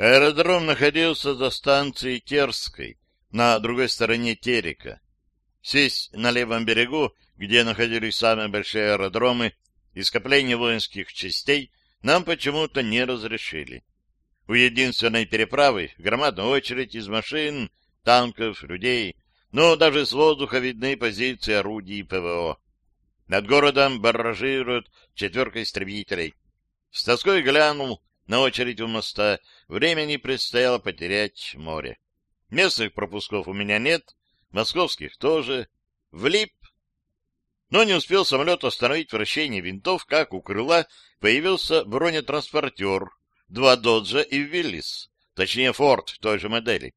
Аэродром находился за станцией Терской, на другой стороне Терека. Сесть на левом берегу, где находились самые большие аэродромы и скопления воинских частей, нам почему-то не разрешили. У единственной переправы громадная очередь из машин, танков, людей, но даже с воздуха видны позиции орудий ПВО. Над городом барражируют четверка истребителей. С тоской глянул на очередь у моста. Времени предстояло потерять море. Местных пропусков у меня нет, московских тоже. Влип. Но не успел самолет остановить вращение винтов, как у крыла появился бронетранспортер, два «Доджа» и «Виллис», точнее «Форд» той же модели.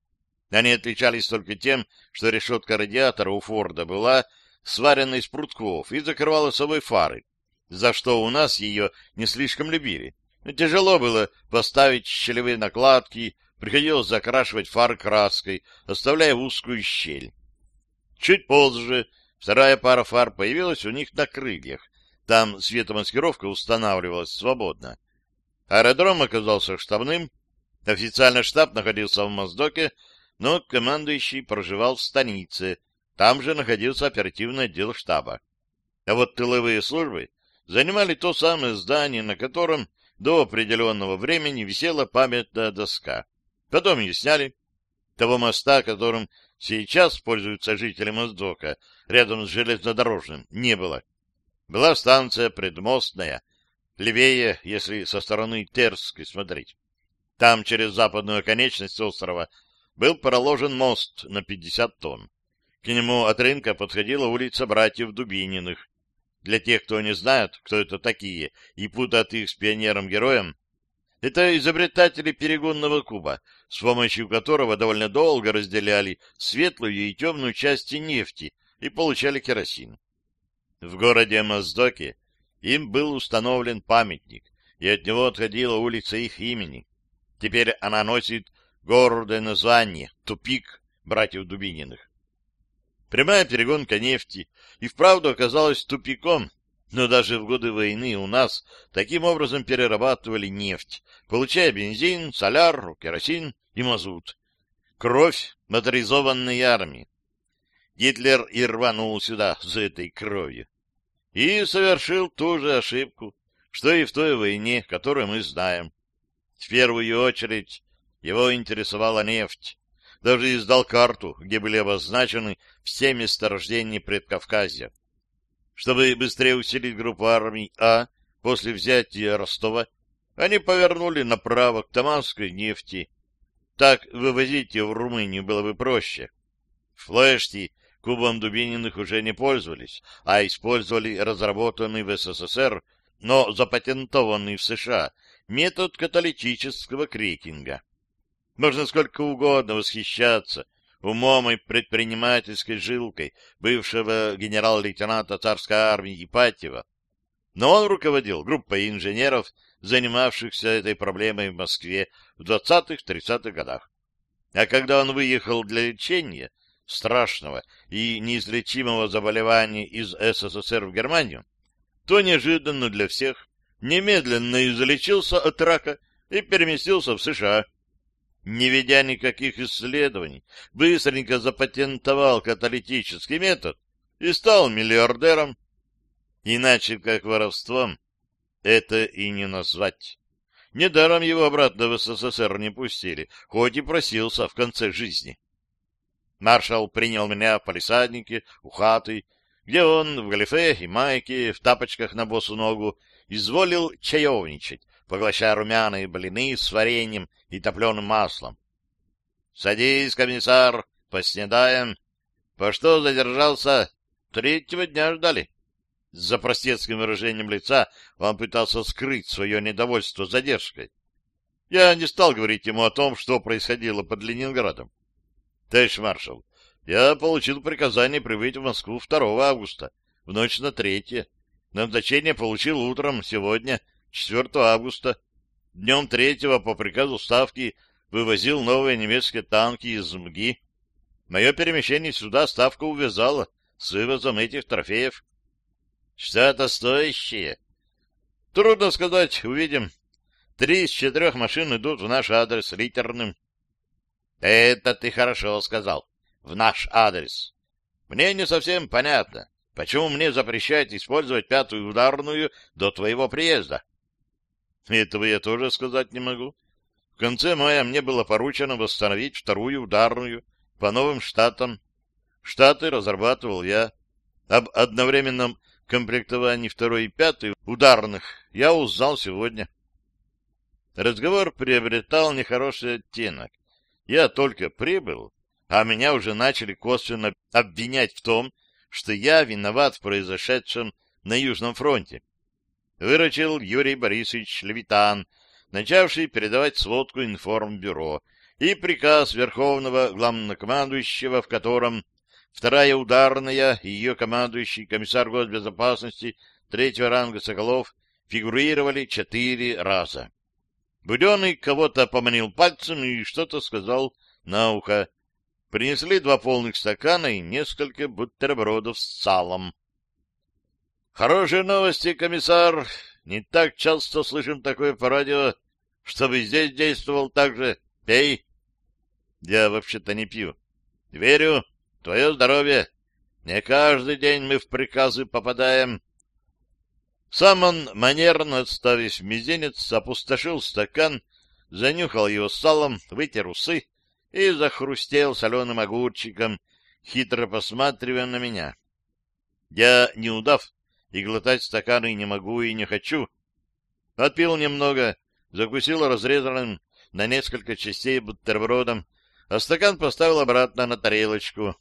Они отличались только тем, что решетка радиатора у Форда была сварена из прутков и закрывала собой фары, за что у нас ее не слишком любили. Тяжело было поставить щелевые накладки, приходилось закрашивать фары краской, оставляя узкую щель. Чуть позже вторая пара фар появилась у них на крыльях. Там светомаскировка устанавливалась свободно. Аэродром оказался штабным. Официально штаб находился в Моздоке, но командующий проживал в станице, там же находился оперативный отдел штаба. А вот тыловые службы занимали то самое здание, на котором до определенного времени висела памятная доска. Потом ее сняли. Того моста, которым сейчас пользуются жители Моздока, рядом с железнодорожным, не было. Была станция предмостная, левее, если со стороны Терской смотреть. Там через западную оконечность острова был проложен мост на 50 тонн. К нему от рынка подходила улица братьев Дубининых. Для тех, кто не знает, кто это такие, и путает их с пионером-героем, это изобретатели перегонного куба, с помощью которого довольно долго разделяли светлую и темную части нефти и получали керосин. В городе Моздоке им был установлен памятник, и от него отходила улица их имени. Теперь она носит гордое название «Тупик братьев Дубининых». Прямая перегонка нефти и вправду оказалась тупиком, но даже в годы войны у нас таким образом перерабатывали нефть, получая бензин, соляр, керосин и мазут. Кровь моторизованной армии. Гитлер и рванул сюда за этой кровью. И совершил ту же ошибку, что и в той войне, которую мы знаем. В первую очередь его интересовала нефть, даже издал карту, где были обозначены все месторождения Предкавказья. Чтобы быстрее усилить группу армий А после взятия Ростова, они повернули направо к Таманской нефти. Так вывозить ее в Румынию было бы проще. Флешти кубом Дубининых уже не пользовались, а использовали разработанный в СССР, но запатентованный в США метод каталитического крекинга. Можно сколько угодно восхищаться умом и предпринимательской жилкой бывшего генерал-лейтенанта царской армии Ипатьева, но он руководил группой инженеров, занимавшихся этой проблемой в Москве в 20-30-х годах. А когда он выехал для лечения страшного и неизлечимого заболевания из СССР в Германию, то неожиданно для всех немедленно излечился от рака и переместился в США, не ведя никаких исследований, быстренько запатентовал каталитический метод и стал миллиардером. Иначе как воровством это и не назвать. Недаром его обратно в СССР не пустили, хоть и просился в конце жизни. Маршал принял меня в палисаднике у хаты, где он в галифе и майке, в тапочках на босу ногу, изволил чаевничать, поглощая румяные блины с вареньем и топленым маслом. — Садись, комиссар, поснедаем. По что задержался? Третьего дня ждали. За простецким выражением лица он пытался скрыть свое недовольство задержкой. Я не стал говорить ему о том, что происходило под Ленинградом. — Товарищ маршал, я получил приказание прибыть в Москву 2 августа, в ночь на третье. Назначение получил утром сегодня, 4 августа. Днем третьего по приказу Ставки вывозил новые немецкие танки из МГИ. Мое перемещение сюда Ставка увязала с вывозом этих трофеев. Что-то стоящее. Трудно сказать, увидим. Три из четырех машин идут в наш адрес литерным. Это ты хорошо сказал. В наш адрес. Мне не совсем понятно, почему мне запрещают использовать пятую ударную до твоего приезда. Этого я тоже сказать не могу. В конце мая мне было поручено восстановить вторую ударную по новым штатам. Штаты разрабатывал я. Об одновременном комплектовании второй и пятой ударных я узнал сегодня. Разговор приобретал нехороший оттенок. Я только прибыл, а меня уже начали косвенно обвинять в том, что я виноват в произошедшем на Южном фронте. Выручил Юрий Борисович Левитан, начавший передавать сводку информбюро и приказ Верховного Главнокомандующего, в котором вторая ударная и ее командующий комиссар госбезопасности третьего ранга Соколов фигурировали четыре раза. Буденный кого-то поманил пальцем и что-то сказал на ухо. Принесли два полных стакана и несколько бутербродов с салом. Хорошие новости, комиссар. Не так часто слышим такое по радио, чтобы здесь действовал так же. Пей. Я вообще-то не пью. Верю. Твое здоровье. Не каждый день мы в приказы попадаем. Сам он, манерно отставив мизинец, опустошил стакан, занюхал его салом, вытер усы и захрустел соленым огурчиком, хитро посматривая на меня. Я не удав, и глотать стаканы не могу и не хочу. Отпил немного, закусил разрезанным на несколько частей бутербродом, а стакан поставил обратно на тарелочку.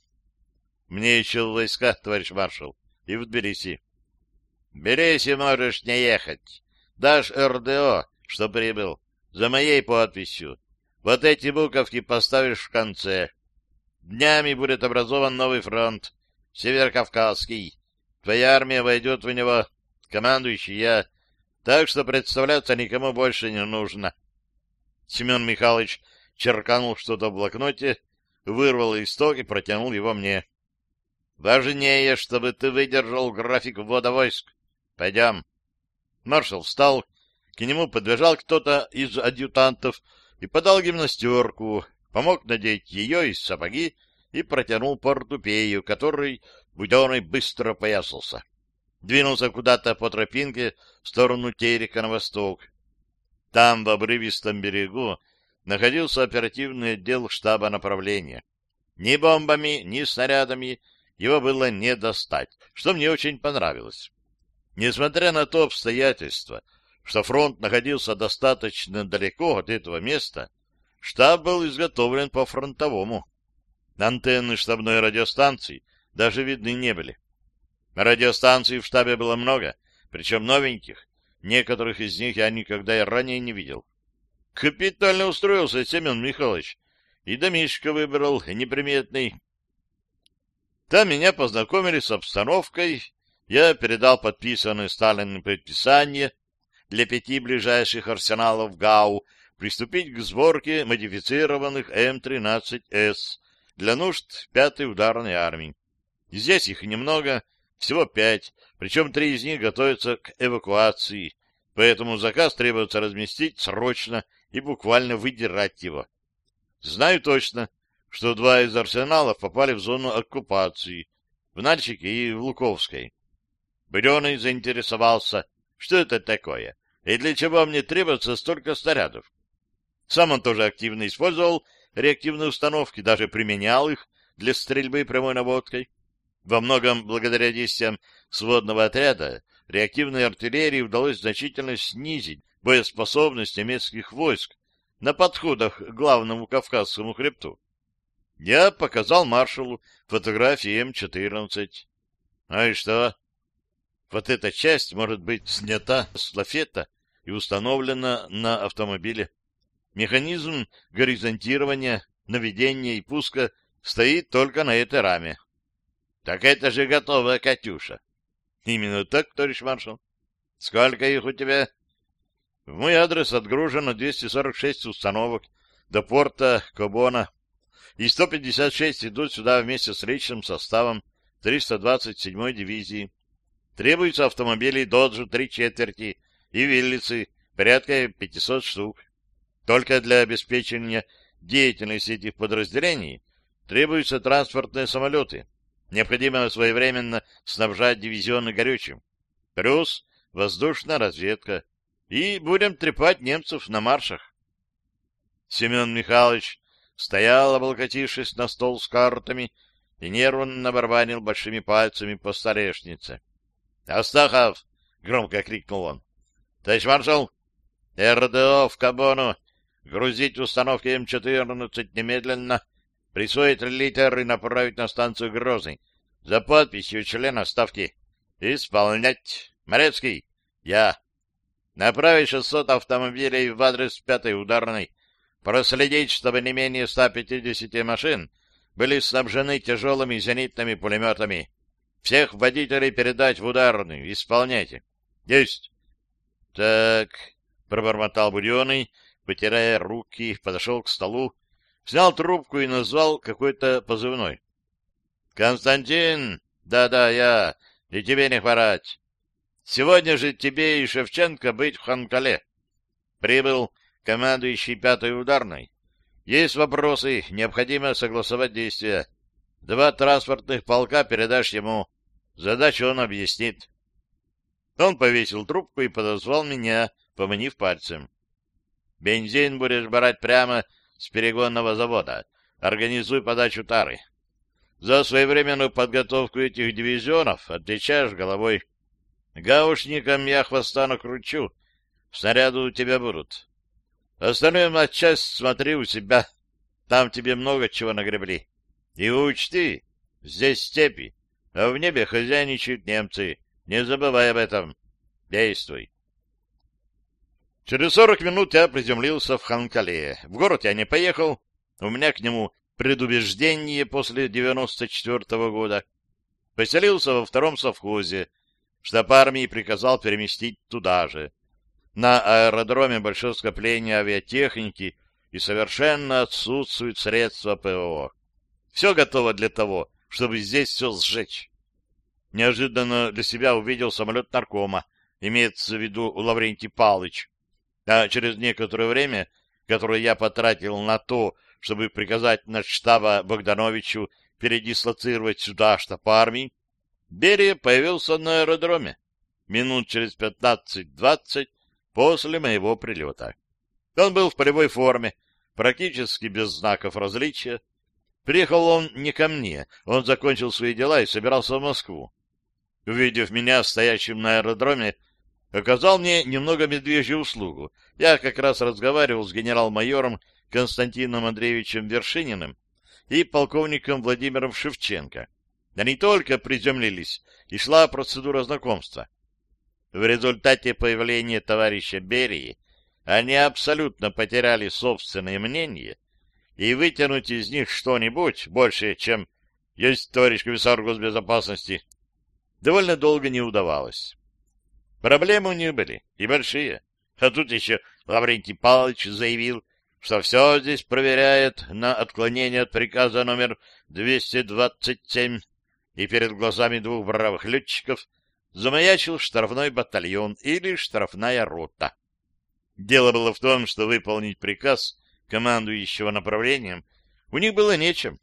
Мне еще в войска, товарищ маршал, и в Тбилиси. Берись и можешь не ехать. Дашь РДО, что прибыл, за моей подписью. Вот эти буковки поставишь в конце. Днями будет образован новый фронт, Северокавказский. Твоя армия войдет в него, командующий я, так что представляться никому больше не нужно. Семен Михайлович черканул что-то в блокноте, вырвал листок и протянул его мне. Важнее, чтобы ты выдержал график ввода войск. Пойдем. Маршал встал, к нему подбежал кто-то из адъютантов и подал гимнастерку, помог надеть ее из сапоги и протянул портупею, который Буденный быстро поясался. Двинулся куда-то по тропинке в сторону Терека на восток. Там, в обрывистом берегу, находился оперативный отдел штаба направления. Ни бомбами, ни снарядами его было не достать, что мне очень понравилось. Несмотря на то обстоятельство, что фронт находился достаточно далеко от этого места, штаб был изготовлен по-фронтовому. Антенны штабной радиостанции даже видны не были. Радиостанций в штабе было много, причем новеньких. Некоторых из них я никогда и ранее не видел. Капитально устроился Семен Михайлович. И домишко выбрал неприметный. Там меня познакомили с обстановкой я передал подписанное Сталиным предписание для пяти ближайших арсеналов ГАУ приступить к сборке модифицированных М-13С для нужд пятой ударной армии. Здесь их немного, всего пять, причем три из них готовятся к эвакуации, поэтому заказ требуется разместить срочно и буквально выдирать его. Знаю точно, что два из арсеналов попали в зону оккупации, в Нальчике и в Луковской. Буденный заинтересовался, что это такое, и для чего мне требуется столько снарядов. Сам он тоже активно использовал реактивные установки, даже применял их для стрельбы прямой наводкой. Во многом благодаря действиям сводного отряда реактивной артиллерии удалось значительно снизить боеспособность немецких войск на подходах к главному Кавказскому хребту. Я показал маршалу фотографии М-14. А и что? Вот эта часть может быть снята с лафета и установлена на автомобиле. Механизм горизонтирования, наведения и пуска стоит только на этой раме. Так это же готовая «Катюша». Именно так, товарищ маршал. Сколько их у тебя? В мой адрес отгружено 246 установок до порта Кобона, и 156 идут сюда вместе с личным составом 327-й дивизии. Требуются автомобили «Доджу» три четверти и «Виллицы» порядка 500 штук. Только для обеспечения деятельности этих подразделений требуются транспортные самолеты. Необходимо своевременно снабжать дивизионы горючим. Плюс воздушная разведка. И будем трепать немцев на маршах. Семен Михайлович стоял, облокотившись на стол с картами, и нервно барабанил большими пальцами по столешнице. — Астахов! — громко крикнул он. — Товарищ маршал! РДО в Кабону! Грузить установки М-14 немедленно! Присвоить литер и направить на станцию Грозный за подписью члена ставки. Исполнять! Морецкий! Я! Направить 600 автомобилей в адрес пятой ударной проследить, чтобы не менее 150 машин были снабжены тяжелыми зенитными пулеметами. Всех водителей передать в ударную. Исполняйте. Есть. Так, пробормотал Буденный, потирая руки, подошел к столу, снял трубку и назвал какой-то позывной. Константин, да-да, я, и тебе не хворать. Сегодня же тебе и Шевченко быть в Ханкале. Прибыл командующий пятой ударной. Есть вопросы, необходимо согласовать действия. Два транспортных полка передашь ему. Задачу он объяснит. Он повесил трубку и подозвал меня, поманив пальцем. Бензин будешь брать прямо с перегонного завода. Организуй подачу тары. За своевременную подготовку этих дивизионов отвечаешь головой. Гаушникам я хвоста накручу. Снаряды у тебя будут. Остальную матчасть смотри у себя. Там тебе много чего нагребли. И учти, здесь степи, а в небе хозяйничают немцы. Не забывай об этом. Действуй. Через сорок минут я приземлился в Ханкале. В город я не поехал. У меня к нему предубеждение после девяносто четвертого года. Поселился во втором совхозе. Штаб армии приказал переместить туда же. На аэродроме большое скопление авиатехники и совершенно отсутствуют средства ПВО. Все готово для того, чтобы здесь все сжечь. Неожиданно для себя увидел самолет наркома, имеется в виду Лаврентий Палыч. А через некоторое время, которое я потратил на то, чтобы приказать на штаба Богдановичу передислоцировать сюда штаб армии, Берия появился на аэродроме. Минут через пятнадцать-двадцать после моего прилета. Он был в полевой форме, практически без знаков различия. Приехал он не ко мне, он закончил свои дела и собирался в Москву. Увидев меня стоящим на аэродроме, оказал мне немного медвежью услугу. Я как раз разговаривал с генерал-майором Константином Андреевичем Вершининым и полковником Владимиром Шевченко. Они только приземлились, и шла процедура знакомства. В результате появления товарища Берии они абсолютно потеряли собственное мнение, и вытянуть из них что-нибудь больше, чем есть товарищ комиссар госбезопасности, довольно долго не удавалось. Проблемы у них были, и большие. А тут еще Лаврентий Павлович заявил, что все здесь проверяет на отклонение от приказа номер 227, и перед глазами двух бравых летчиков замаячил штрафной батальон или штрафная рота. Дело было в том, что выполнить приказ командующего направлением у них было нечем.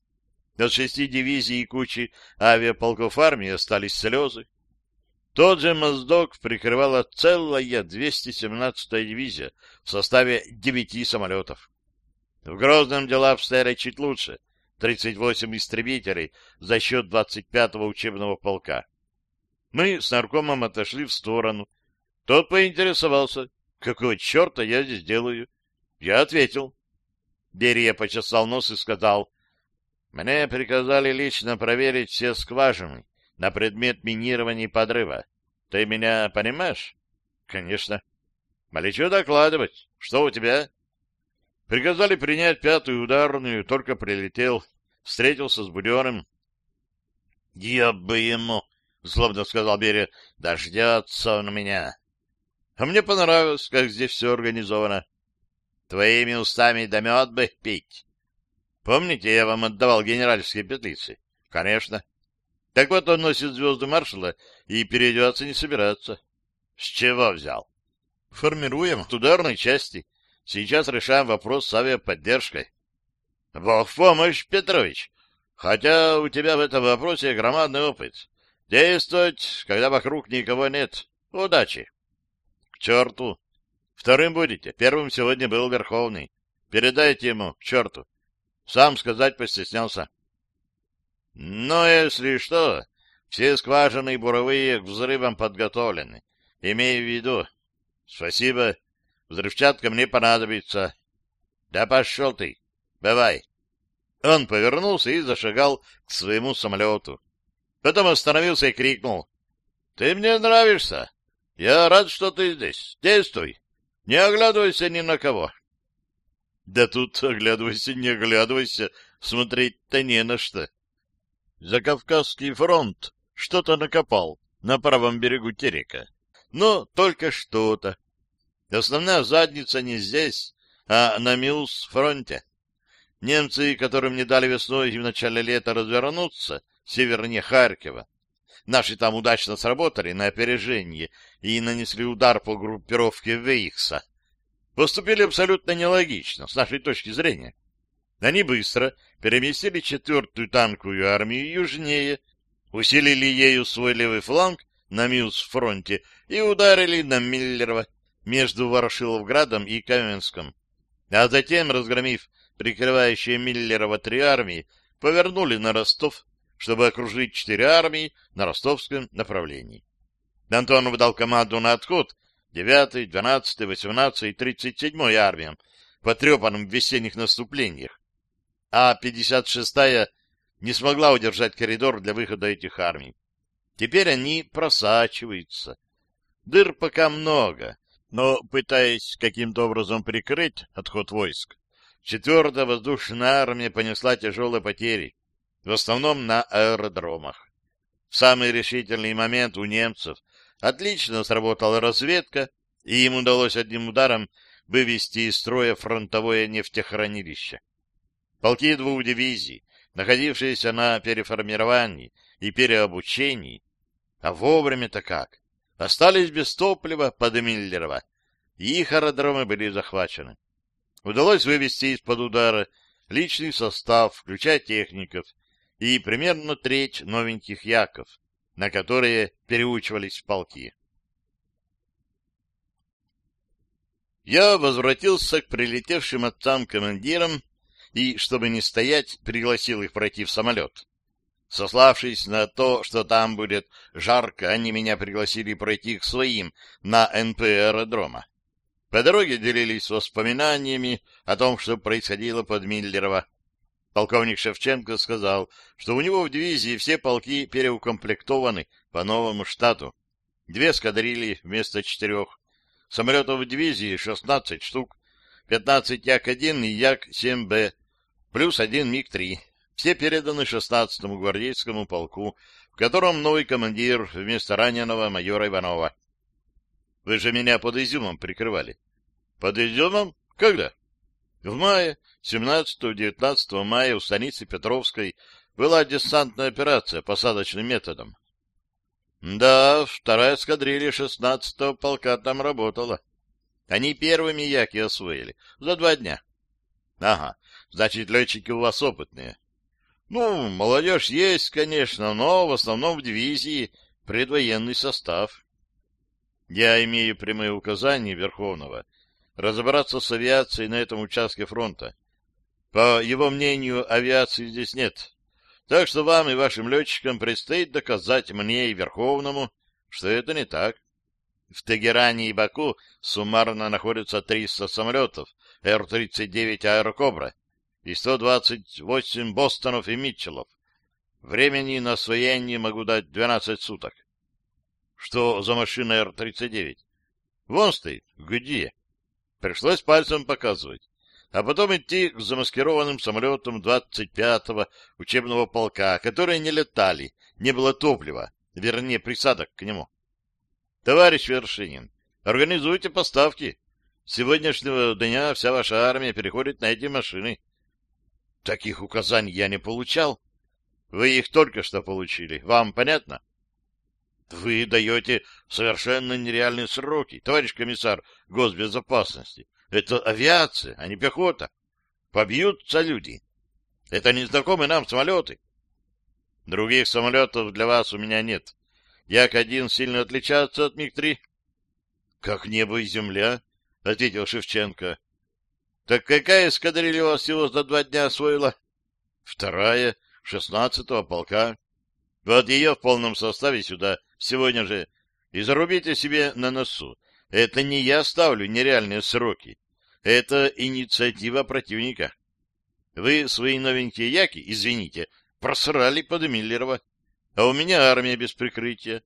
От шести дивизий и кучи авиаполков армии остались слезы. Тот же Моздок прикрывала целая 217-я дивизия в составе девяти самолетов. В Грозном дела обстояли чуть лучше. 38 истребителей за счет 25-го учебного полка. Мы с наркомом отошли в сторону. Тот поинтересовался, какого черта я здесь делаю. Я ответил. Берия почесал нос и сказал, «Мне приказали лично проверить все скважины на предмет минирования и подрыва. Ты меня понимаешь?» «Конечно». «Молечу докладывать. Что у тебя?» Приказали принять пятую ударную, только прилетел. Встретился с Буденным. «Я бы ему!» — злобно сказал Берия. — Дождется он меня. А мне понравилось, как здесь все организовано. Твоими устами да мед бы пить. Помните, я вам отдавал генеральские петлицы? Конечно. Так вот он носит звезду маршала и переодеваться не собирается. С чего взял? Формируем ударной части. Сейчас решаем вопрос с авиаподдержкой. Бог в помощь, Петрович. Хотя у тебя в этом вопросе громадный опыт. Действовать, когда вокруг никого нет. Удачи. К черту. Вторым будете. Первым сегодня был Верховный. Передайте ему, к черту. Сам сказать постеснялся. Но если что, все скважины и буровые к взрывам подготовлены. Имею в виду. Спасибо. Взрывчатка мне понадобится. Да пошел ты. Бывай. Он повернулся и зашагал к своему самолету. Потом остановился и крикнул. — Ты мне нравишься. Я рад, что ты здесь. Действуй. Не оглядывайся ни на кого. — Да тут оглядывайся, не оглядывайся. Смотреть-то не на что. За Кавказский фронт что-то накопал на правом берегу Терека. Но только что-то. Основная задница не здесь, а на Милс-фронте. Немцы, которым не дали весной и в начале лета развернуться, севернее Харькова, наши там удачно сработали на опережение и нанесли удар по группировке Вейхса, поступили абсолютно нелогично, с нашей точки зрения. Они быстро переместили четвертую танковую армию южнее, усилили ею свой левый фланг на Милс-фронте и ударили на Миллерово между Ворошиловградом и Каменском, а затем, разгромив прикрывающие Миллерова три армии, повернули на Ростов, чтобы окружить четыре армии на ростовском направлении. Антонов дал команду на отход 9, 12, 18 и 37 армиям, потрепанным в весенних наступлениях, а 56-я не смогла удержать коридор для выхода этих армий. Теперь они просачиваются. Дыр пока много, но, пытаясь каким-то образом прикрыть отход войск, Четвертая воздушная армия понесла тяжелые потери, в основном на аэродромах. В самый решительный момент у немцев отлично сработала разведка, и им удалось одним ударом вывести из строя фронтовое нефтехранилище. Полки двух дивизий, находившиеся на переформировании и переобучении, а вовремя-то как, остались без топлива под Миллерово, и их аэродромы были захвачены. Удалось вывести из-под удара личный состав, включая техников, и примерно треть новеньких яков, на которые переучивались полки. Я возвратился к прилетевшим отцам-командирам и, чтобы не стоять, пригласил их пройти в самолет. Сославшись на то, что там будет жарко, они меня пригласили пройти к своим на НП аэродрома. По дороге делились воспоминаниями о том, что происходило под Миллерово. Полковник Шевченко сказал, что у него в дивизии все полки переукомплектованы по новому штату. Две эскадрильи вместо четырех. Самолетов в дивизии 16 штук, 15 Як-1 и Як-7Б, плюс один МиГ-3. Все переданы 16-му гвардейскому полку, в котором новый командир вместо раненого майора Иванова. Вы же меня под Изюмом прикрывали. Под Изюмом? Когда? В мае, 17-19 мая у станицы Петровской была десантная операция посадочным методом. Да, вторая эскадрилья 16-го полка там работала. Они первыми яки освоили. За два дня. Ага, значит, летчики у вас опытные. Ну, молодежь есть, конечно, но в основном в дивизии предвоенный состав. Я имею прямые указания Верховного разобраться с авиацией на этом участке фронта. По его мнению, авиации здесь нет. Так что вам и вашим летчикам предстоит доказать мне и Верховному, что это не так. В Тегеране и Баку суммарно находятся 300 самолетов Р-39 «Аэрокобра» и 128 «Бостонов» и «Митчеллов». Времени на освоение могу дать 12 суток. Что за машина Р-39? Вон стоит. Где? Пришлось пальцем показывать. А потом идти к замаскированным самолетам 25-го учебного полка, которые не летали, не было топлива, вернее, присадок к нему. Товарищ Вершинин, организуйте поставки. С сегодняшнего дня вся ваша армия переходит на эти машины. Таких указаний я не получал. Вы их только что получили. Вам понятно? Вы даете совершенно нереальные сроки, товарищ комиссар госбезопасности. Это авиация, а не пехота. Побьются люди. Это незнакомые нам самолеты. Других самолетов для вас у меня нет. Як-1 сильно отличается от МиГ-3? — Как небо и земля, — ответил Шевченко. — Так какая эскадрилья у вас всего за два дня освоила? — Вторая, шестнадцатого полка. Вот ее в полном составе сюда сегодня же. И зарубите себе на носу. Это не я ставлю нереальные сроки. Это инициатива противника. Вы свои новенькие яки, извините, просрали под Миллерова. А у меня армия без прикрытия.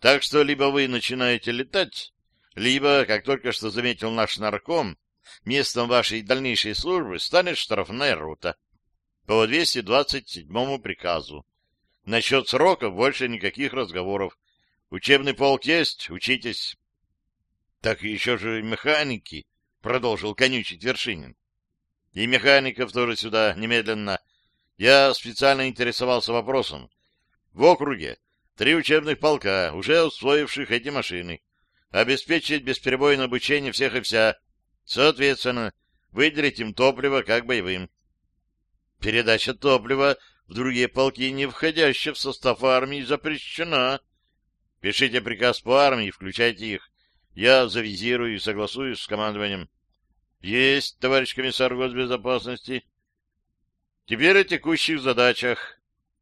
Так что либо вы начинаете летать, либо, как только что заметил наш нарком, местом вашей дальнейшей службы станет штрафная рота по 227 приказу. Насчет сроков больше никаких разговоров. Учебный полк есть, учитесь. — Так еще же механики, — продолжил конючить Вершинин. — И механиков тоже сюда, немедленно. Я специально интересовался вопросом. В округе три учебных полка, уже усвоивших эти машины. Обеспечить бесперебойное обучение всех и вся. Соответственно, выделить им топливо как боевым. Передача топлива в другие полки, не входящие в состав армии, запрещена. Пишите приказ по армии, включайте их. Я завизирую и согласуюсь с командованием. Есть, товарищ комиссар госбезопасности. Теперь о текущих задачах.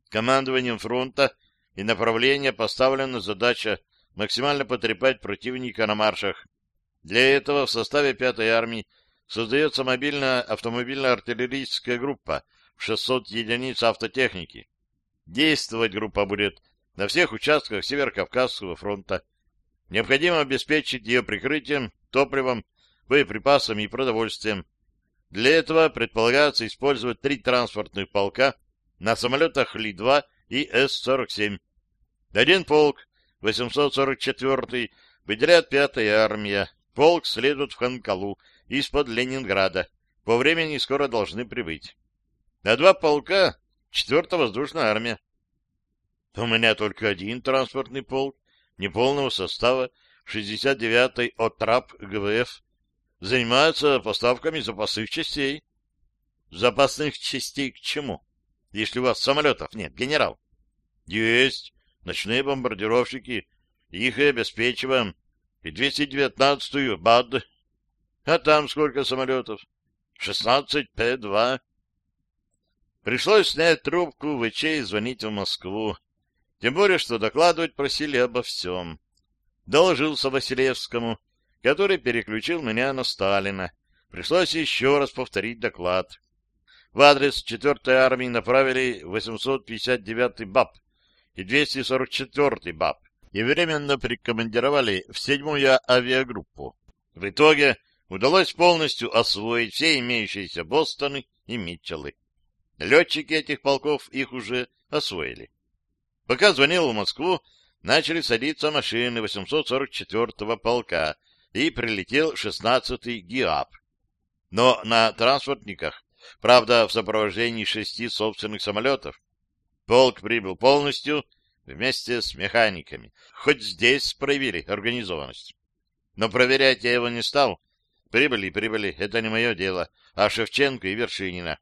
Командованием фронта и направления поставлена задача максимально потрепать противника на маршах. Для этого в составе 5-й армии создается мобильная автомобильная артиллерийская группа 600 единиц автотехники. Действовать группа будет на всех участках Северо-Кавказского фронта. Необходимо обеспечить ее прикрытием, топливом, боеприпасами и продовольствием. Для этого предполагается использовать три транспортных полка на самолетах Ли-2 и С-47. Один полк, 844-й, выделяет 5-я армия. Полк следует в Ханкалу из-под Ленинграда. По времени скоро должны прибыть а два полка — четвертая воздушная армия. У меня только один транспортный полк, неполного состава, 69-й ОТРАП ГВФ, занимается поставками запасных частей. Запасных частей к чему? Если у вас самолетов нет, генерал. Есть. Ночные бомбардировщики. Их и обеспечиваем. И 219-ю БАД. А там сколько самолетов? 16 П-2. Пришлось снять трубку ВЧ и звонить в Москву. Тем более, что докладывать просили обо всем. Доложился Василевскому, который переключил меня на Сталина. Пришлось еще раз повторить доклад. В адрес 4-й армии направили 859-й БАП и 244-й БАП и временно прикомандировали в 7-ю авиагруппу. В итоге удалось полностью освоить все имеющиеся Бостоны и Митчеллы. Летчики этих полков их уже освоили. Пока звонил в Москву, начали садиться машины 844-го полка, и прилетел 16-й ГИАП. Но на транспортниках, правда, в сопровождении шести собственных самолетов. Полк прибыл полностью вместе с механиками. Хоть здесь проявили организованность. Но проверять я его не стал. Прибыли, прибыли, это не мое дело, а Шевченко и Вершинина.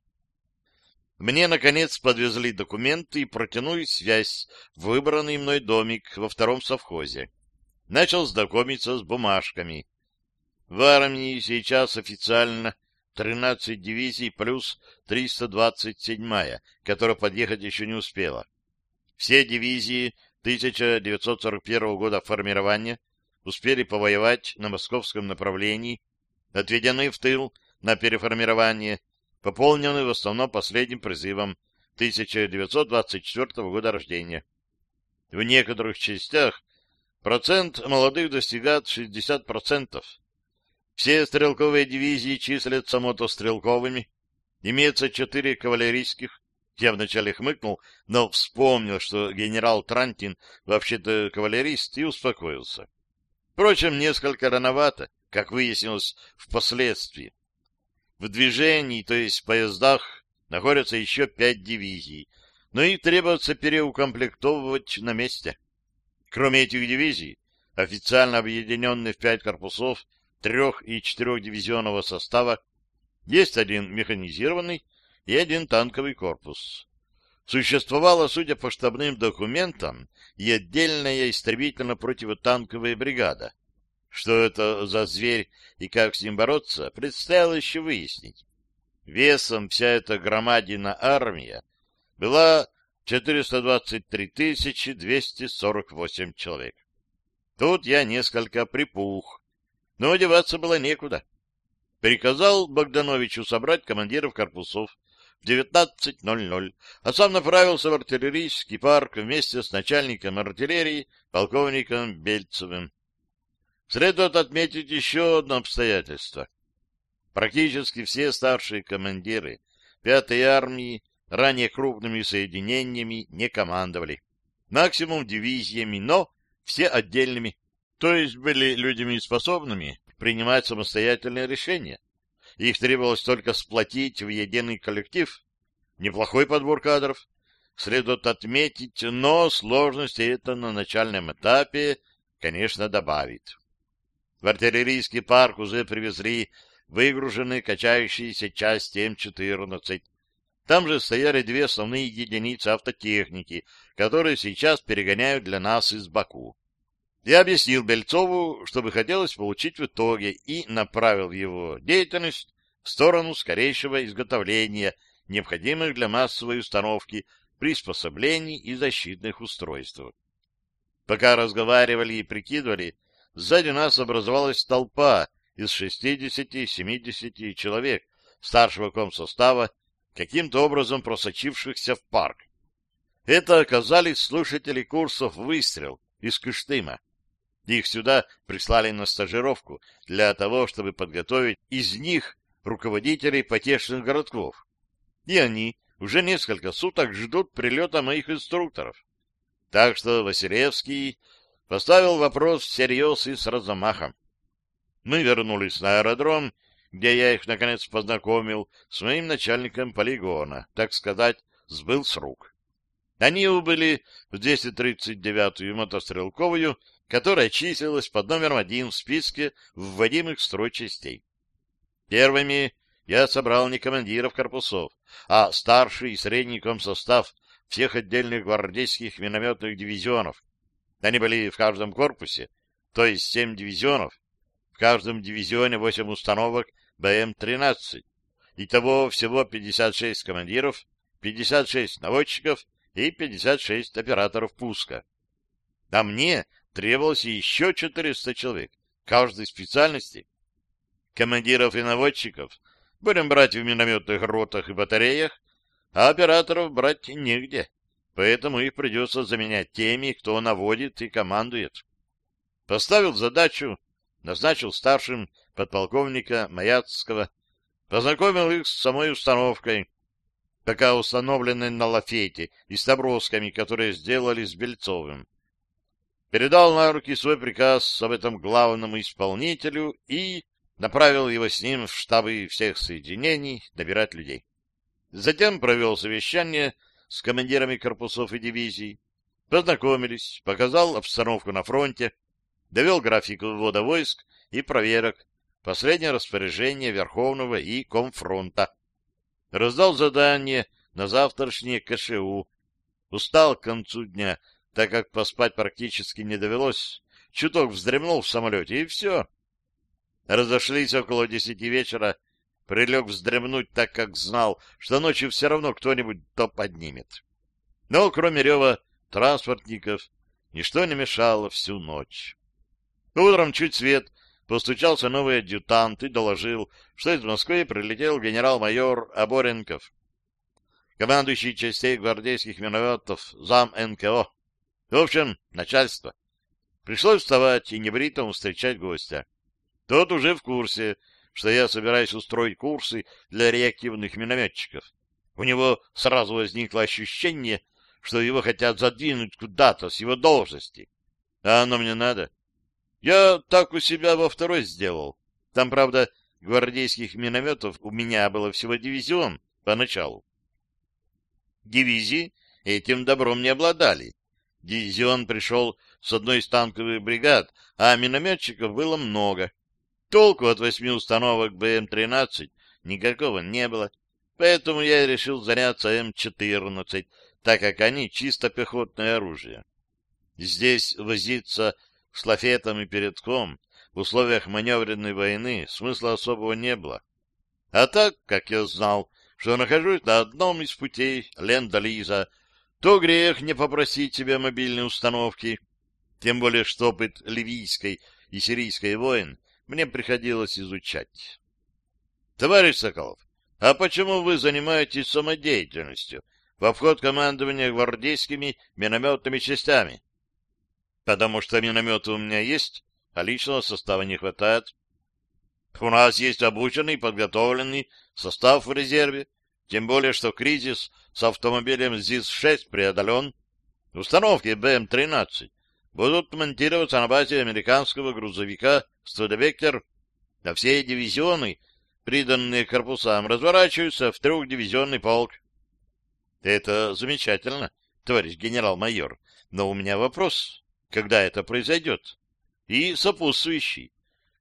Мне, наконец, подвезли документы и протянули связь в выбранный мной домик во втором совхозе. Начал знакомиться с бумажками. В армии сейчас официально 13 дивизий плюс 327-я, которая подъехать еще не успела. Все дивизии 1941 года формирования успели повоевать на московском направлении, отведены в тыл на переформирование пополненный в основном последним призывом 1924 года рождения. В некоторых частях процент молодых достигает 60%. Все стрелковые дивизии числятся мотострелковыми. Имеется четыре кавалерийских. Я вначале хмыкнул, но вспомнил, что генерал Трантин вообще-то кавалерист, и успокоился. Впрочем, несколько рановато, как выяснилось впоследствии. В движении, то есть в поездах, находятся еще пять дивизий, но их требуется переукомплектовывать на месте. Кроме этих дивизий, официально объединенных в пять корпусов трех- и четырехдивизионного состава, есть один механизированный и один танковый корпус. Существовала, судя по штабным документам, и отдельная истребительно-противотанковая бригада. Что это за зверь и как с ним бороться, предстояло еще выяснить. Весом вся эта громадина армия была 423 248 человек. Тут я несколько припух, но одеваться было некуда. Приказал Богдановичу собрать командиров корпусов в 19.00, а сам направился в артиллерийский парк вместе с начальником артиллерии полковником Бельцевым. Следует отметить еще одно обстоятельство. Практически все старшие командиры пятой армии ранее крупными соединениями не командовали. Максимум дивизиями, но все отдельными, то есть были людьми способными принимать самостоятельные решения. Их требовалось только сплотить в единый коллектив. Неплохой подбор кадров, следует отметить, но сложности это на начальном этапе, конечно, добавит. В артиллерийский парк уже привезли выгруженные качающиеся части М-14. Там же стояли две основные единицы автотехники, которые сейчас перегоняют для нас из Баку. Я объяснил Бельцову, что бы хотелось получить в итоге, и направил его деятельность в сторону скорейшего изготовления необходимых для массовой установки приспособлений и защитных устройств. Пока разговаривали и прикидывали, сзади нас образовалась толпа из 60-70 человек старшего комсостава, каким-то образом просочившихся в парк. Это оказались слушатели курсов «Выстрел» из Кыштыма. Их сюда прислали на стажировку для того, чтобы подготовить из них руководителей потешных городков. И они уже несколько суток ждут прилета моих инструкторов. Так что Василевский поставил вопрос всерьез и с размахом. Мы вернулись на аэродром, где я их, наконец, познакомил с моим начальником полигона, так сказать, сбыл с рук. Они убыли в 239-ю мотострелковую которая числилась под номером один в списке вводимых в строй частей. Первыми я собрал не командиров корпусов, а старший и средний комсостав всех отдельных гвардейских минометных дивизионов. Они были в каждом корпусе, то есть семь дивизионов, в каждом дивизионе восемь установок БМ-13. Итого всего 56 командиров, 56 наводчиков и 56 операторов пуска. А мне требовалось еще 400 человек, каждой специальности. Командиров и наводчиков будем брать в минометных ротах и батареях, а операторов брать негде, поэтому их придется заменять теми, кто наводит и командует. Поставил задачу, назначил старшим подполковника Маяцкого, познакомил их с самой установкой, пока установленной на лафете и с набросками, которые сделали с Бельцовым передал на руки свой приказ об этом главному исполнителю и направил его с ним в штабы всех соединений добирать людей. Затем провел совещание с командирами корпусов и дивизий, познакомились, показал обстановку на фронте, довел график ввода войск и проверок, последнее распоряжение Верховного и Комфронта. Раздал задание на завтрашнее КШУ. Устал к концу дня, так как поспать практически не довелось. Чуток вздремнул в самолете, и все. Разошлись около десяти вечера, прилег вздремнуть, так как знал, что ночью все равно кто-нибудь то поднимет. Но кроме рева транспортников ничто не мешало всю ночь. Утром чуть свет постучался новый адъютант и доложил, что из Москвы прилетел генерал-майор Аборенков, командующий частей гвардейских минометов, зам НКО. В общем, начальство. Пришлось вставать и небритому встречать гостя. Тот уже в курсе, что я собираюсь устроить курсы для реактивных минометчиков. У него сразу возникло ощущение, что его хотят задвинуть куда-то с его должности. А оно мне надо. Я так у себя во второй сделал. Там, правда, гвардейских минометов у меня было всего дивизион поначалу. Дивизии этим добром не обладали Дивизион пришел с одной из танковых бригад, а минометчиков было много. Толку от восьми установок БМ-13 никакого не было, поэтому я решил заняться М-14, так как они чисто пехотное оружие. Здесь возиться с лафетом и передком в условиях маневренной войны смысла особого не было. А так, как я знал, что нахожусь на одном из путей Ленда-Лиза, то грех не попросить себе мобильные установки, тем более что опыт ливийской и сирийской войн мне приходилось изучать. Товарищ Соколов, а почему вы занимаетесь самодеятельностью в обход командования гвардейскими минометными частями? Потому что минометы у меня есть, а личного состава не хватает. У нас есть обученный подготовленный состав в резерве, тем более, что кризис с автомобилем ЗИС-6 преодолен. Установки БМ-13 будут монтироваться на базе американского грузовика «Студебектер», а все дивизионы, приданные корпусам, разворачиваются в трехдивизионный полк. Это замечательно, товарищ генерал-майор, но у меня вопрос, когда это произойдет? И сопутствующий,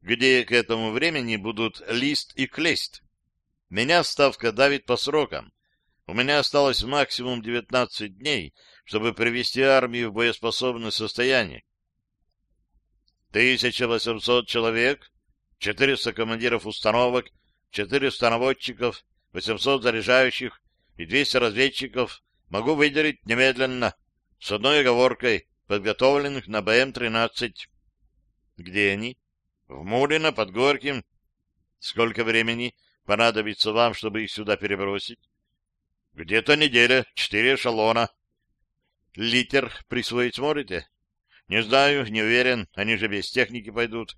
где к этому времени будут лист и клест. Меня ставка давит по срокам. У меня осталось максимум 19 дней, чтобы привести армию в боеспособное состояние. 1800 человек, 400 командиров установок, 400 наводчиков, 800 заряжающих и 200 разведчиков могу выделить немедленно, с одной оговоркой, подготовленных на БМ-13. Где они? В Мурино, под Горьким. Сколько времени понадобится вам, чтобы их сюда перебросить? Где-то неделя, четыре эшелона. Литер присвоить сможете? Не знаю, не уверен, они же без техники пойдут.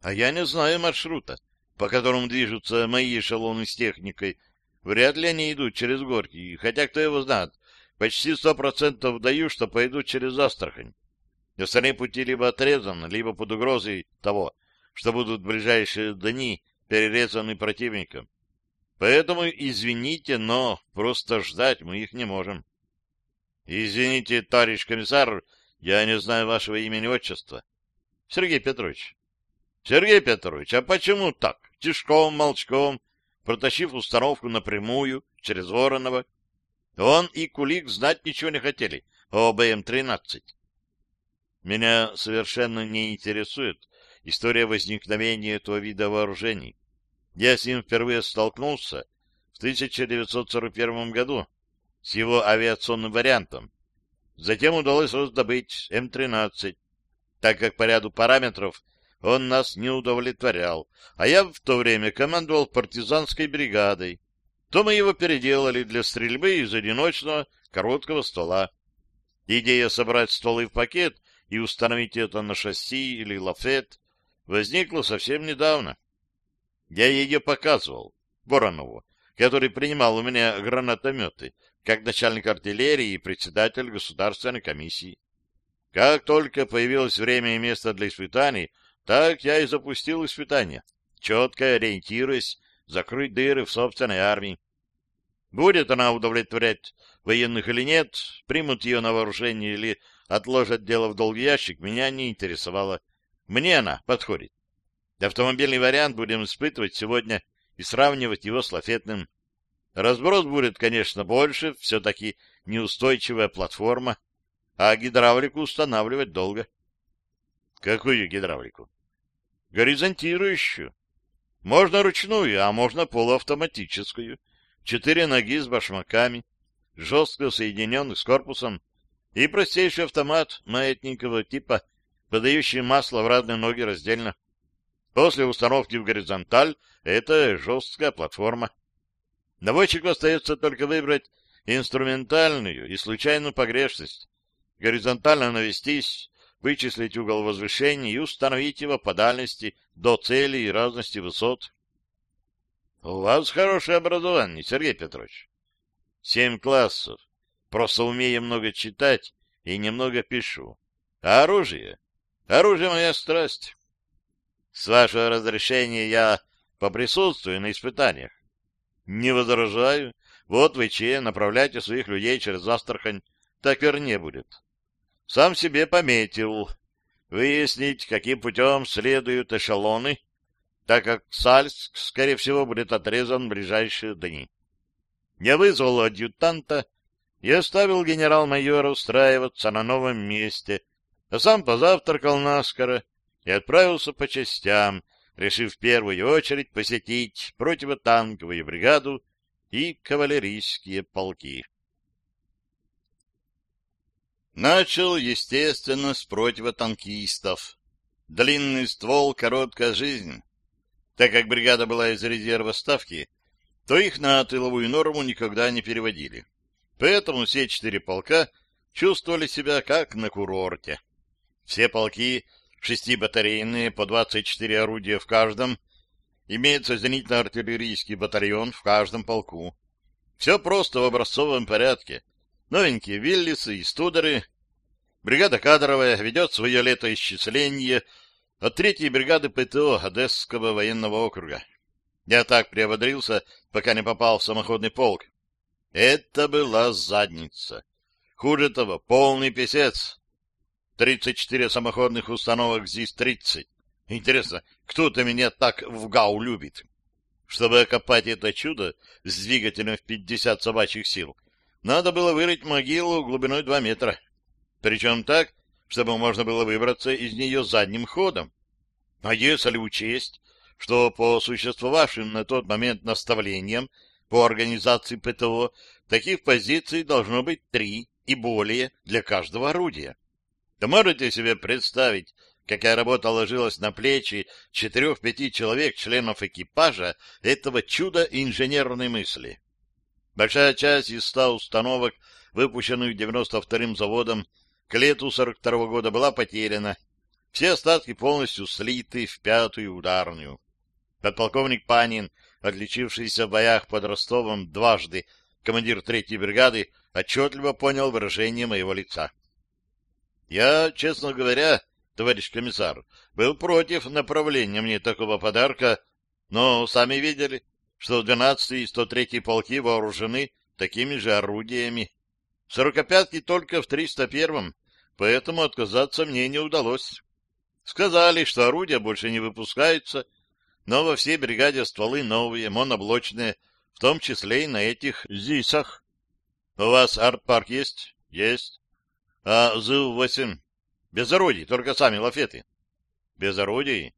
А я не знаю маршрута, по которому движутся мои эшелоны с техникой. Вряд ли они идут через Горький, хотя кто его знает. Почти сто процентов даю, что пойдут через Астрахань. Остальные пути либо отрезаны, либо под угрозой того, что будут в ближайшие дни перерезаны противником. Поэтому, извините, но просто ждать мы их не можем. Извините, товарищ комиссар, я не знаю вашего имени и отчества. Сергей Петрович. Сергей Петрович, а почему так? Тишком, молчком, протащив установку напрямую, через Воронова. Он и Кулик знать ничего не хотели о БМ-13. Меня совершенно не интересует история возникновения этого вида вооружений. Я с ним впервые столкнулся в 1941 году с его авиационным вариантом. Затем удалось раздобыть М-13, так как по ряду параметров он нас не удовлетворял, а я в то время командовал партизанской бригадой. То мы его переделали для стрельбы из одиночного короткого ствола. Идея собрать стволы в пакет и установить это на шасси или лафет возникла совсем недавно. Я ее показывал Воронову, который принимал у меня гранатометы, как начальник артиллерии и председатель государственной комиссии. Как только появилось время и место для испытаний, так я и запустил испытания, четко ориентируясь закрыть дыры в собственной армии. Будет она удовлетворять военных или нет, примут ее на вооружение или отложат дело в долгий ящик, меня не интересовало. Мне она подходит. Автомобильный вариант будем испытывать сегодня и сравнивать его с лафетным. Разброс будет, конечно, больше, все-таки неустойчивая платформа, а гидравлику устанавливать долго. Какую гидравлику? Горизонтирующую. Можно ручную, а можно полуавтоматическую. Четыре ноги с башмаками, жестко соединенных с корпусом, и простейший автомат маятникового типа, подающий масло в разные ноги раздельно. После установки в горизонталь это жесткая платформа. Наводчику остается только выбрать инструментальную и случайную погрешность, горизонтально навестись, вычислить угол возвышения и установить его по дальности до цели и разности высот. — У вас хорошее образование, Сергей Петрович. — Семь классов. Просто умею много читать и немного пишу. А оружие? Оружие — моя страсть. С вашего разрешения я поприсутствую на испытаниях. Не возражаю. Вот вы, Че, направляйте своих людей через Астрахань. Так вернее будет. сам себе пометил выяснить, каким путем следуют эшелоны, так как Сальск, скорее всего, будет отрезан в ближайшие дни. Я вызвал адъютанта и оставил генерал-майора устраиваться на новом месте, а сам позавтракал наскоро и отправился по частям, решив в первую очередь посетить противотанковую бригаду и кавалерийские полки. Начал, естественно, с противотанкистов. Длинный ствол, короткая жизнь. Так как бригада была из резерва ставки, то их на тыловую норму никогда не переводили. Поэтому все четыре полка чувствовали себя как на курорте. Все полки, шестибатарейные, по 24 орудия в каждом, имеется зенитно-артиллерийский батальон в каждом полку. Все просто в образцовом порядке. Новенькие Виллисы и Студеры. Бригада кадровая ведет свое летоисчисление от третьей бригады ПТО Одесского военного округа. Я так приободрился, пока не попал в самоходный полк. Это была задница. Хуже того, полный писец. 34 самоходных установок ЗИС-30. Интересно, кто-то меня так в ГАУ любит? Чтобы окопать это чудо с двигателем в 50 собачьих сил, надо было вырыть могилу глубиной 2 метра. Причем так, чтобы можно было выбраться из нее задним ходом. А если учесть, что по существовавшим на тот момент наставлениям по организации ПТО таких позиций должно быть три и более для каждого орудия, то можете себе представить, какая работа ложилась на плечи четырех-пяти человек, членов экипажа этого чуда инженерной мысли. Большая часть из ста установок, выпущенных 92-м заводом, к лету 42 -го года была потеряна. Все остатки полностью слиты в пятую ударную. Подполковник Панин, отличившийся в боях под Ростовом дважды, командир третьей бригады, отчетливо понял выражение моего лица. Я, честно говоря, товарищ комиссар, был против направления мне такого подарка, но сами видели, что 12-й и 103-й полки вооружены такими же орудиями. Сорокопятки только в 301-м, поэтому отказаться мне не удалось. Сказали, что орудия больше не выпускаются, но во всей бригаде стволы новые, моноблочные, в том числе и на этих ЗИСах. У вас арт-парк есть? Есть. А ЗУ-8? Без орудий, только сами лафеты. Без орудий?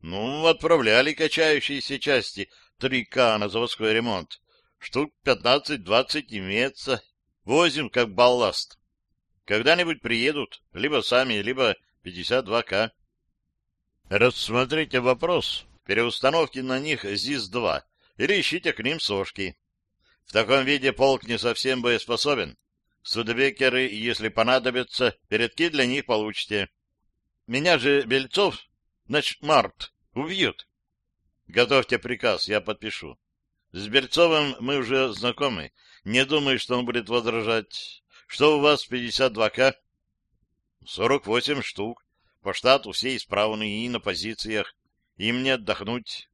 Ну, отправляли качающиеся части 3К на заводской ремонт. Штук 15-20 имеется. Возим как балласт. Когда-нибудь приедут, либо сами, либо 52К. Рассмотрите вопрос переустановки на них ЗИС-2 или ищите к ним сошки. В таком виде полк не совсем боеспособен. Судебекеры, если понадобятся, передки для них получите. Меня же Бельцов, значит, Март, убьют. Готовьте приказ, я подпишу. С Бельцовым мы уже знакомы. Не думаю, что он будет возражать. Что у вас 52К? 48 штук. По штату все исправны и на позициях. Им не отдохнуть.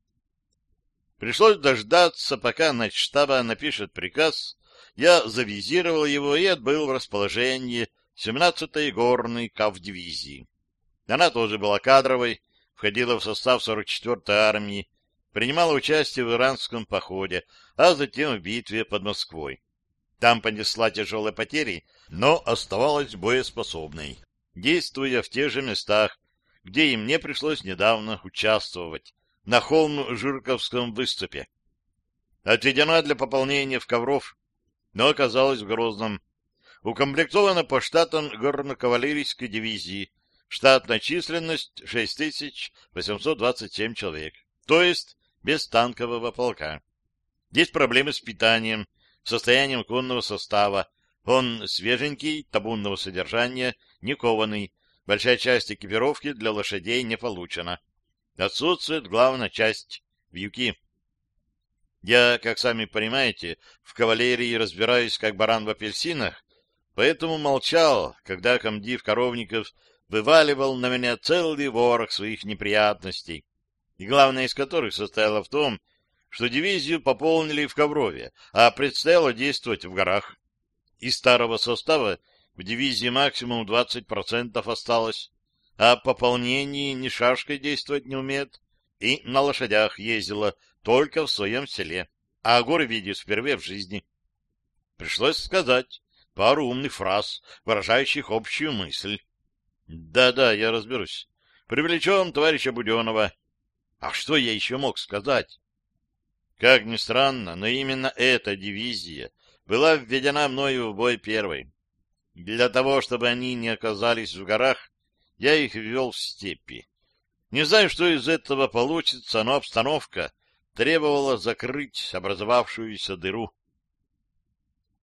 Пришлось дождаться, пока штаба напишет приказ. Я завизировал его и отбыл в расположение 17-й горной кавдивизии. Она тоже была кадровой, входила в состав 44-й армии, принимала участие в иранском походе, а затем в битве под Москвой. Там понесла тяжелые потери, но оставалась боеспособной, действуя в тех же местах, где и мне пришлось недавно участвовать, на холм-Жирковском выступе. Отведена для пополнения в Ковров, но оказалась в Грозном. Укомплектована по штатам горно-кавалерийской дивизии, штатная численность 6827 человек, то есть без танкового полка. Есть проблемы с питанием, состоянием конного состава. Он свеженький, табунного содержания, не кованый. Большая часть экипировки для лошадей не получена. Отсутствует главная часть — вьюки. Я, как сами понимаете, в кавалерии разбираюсь как баран в апельсинах, поэтому молчал, когда комдив Коровников вываливал на меня целый ворох своих неприятностей, и главное из которых состояло в том, что дивизию пополнили в Коврове, а предстояло действовать в горах. Из старого состава В дивизии максимум 20% осталось, а пополнении ни шашкой действовать не умеет, и на лошадях ездила только в своем селе, а горы видит впервые в жизни. Пришлось сказать пару умных фраз, выражающих общую мысль. Да-да, я разберусь. Привлечем товарища Буденова. А что я еще мог сказать? Как ни странно, но именно эта дивизия была введена мною в бой первой. Для того, чтобы они не оказались в горах, я их ввел в степи. Не знаю, что из этого получится, но обстановка требовала закрыть образовавшуюся дыру.